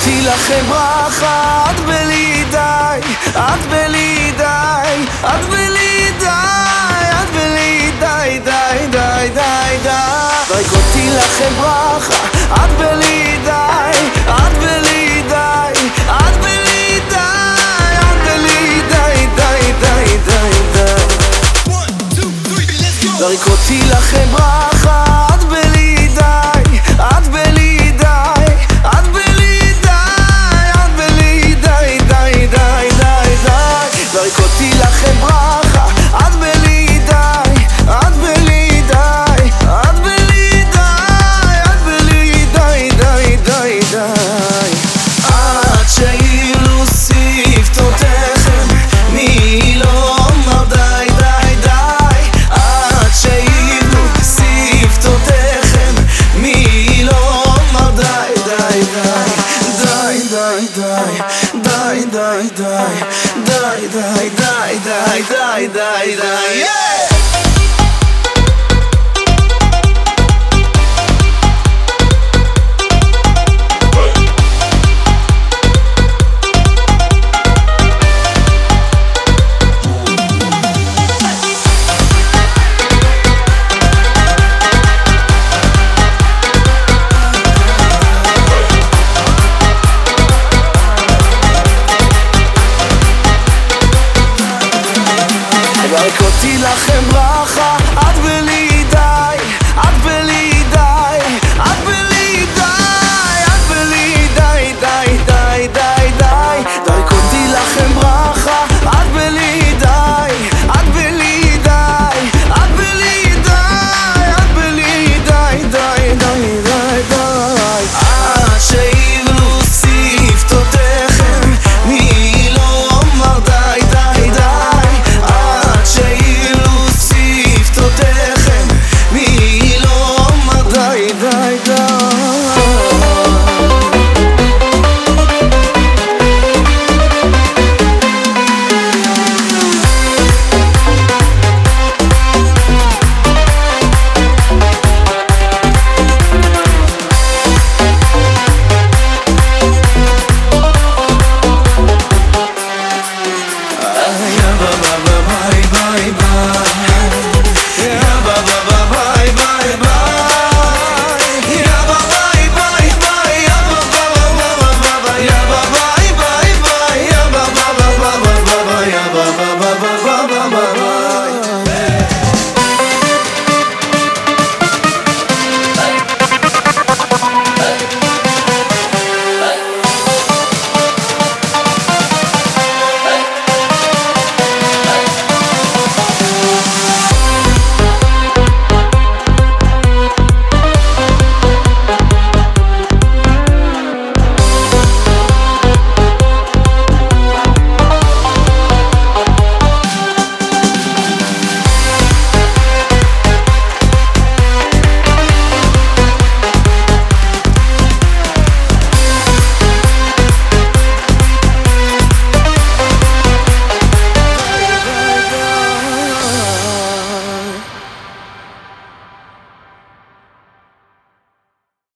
זריקותי לכם ברכה, את בלי די, את בלי די, את בלי די, את בלי די, די, די, די, די. זריקותי לכם ברכה, את בלי די, את בלי די, את בלי די, את בלי די, די, די, די, די. זריקותי לכם ברכה, die, die, die. Yeah! רק אותי לכם ברכה, את ולי.